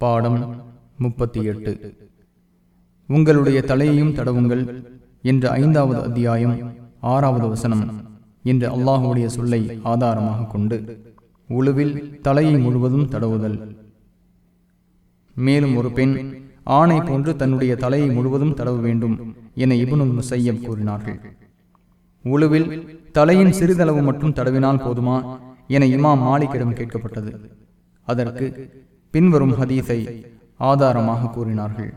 பாடம் முப்பத்தி எட்டு. உங்களுடைய தலையையும் தடவுங்கள் என்ற ஐந்தாவது அத்தியாயம் ஆறாவது வசனம் என்ற அல்லாஹுடைய சொல்லை ஆதாரமாக கொண்டு உழுவில் தலையை முழுவதும் தடவுதல். மேலும் ஒரு பெண் ஆணை போன்று தன்னுடைய தலையை முழுவதும் தடவ வேண்டும் என இபுனும் முசையம் கூறினார்கள். உழுவில் தலையின் சிறிதளவு மட்டும் தடவினால் போதுமா என இமாம் மாலிக்கிடம் கேட்கப்பட்டது. அதற்கு பின்வரும் ஹதீஸை ஆதாரமாக கூறினார்கள்.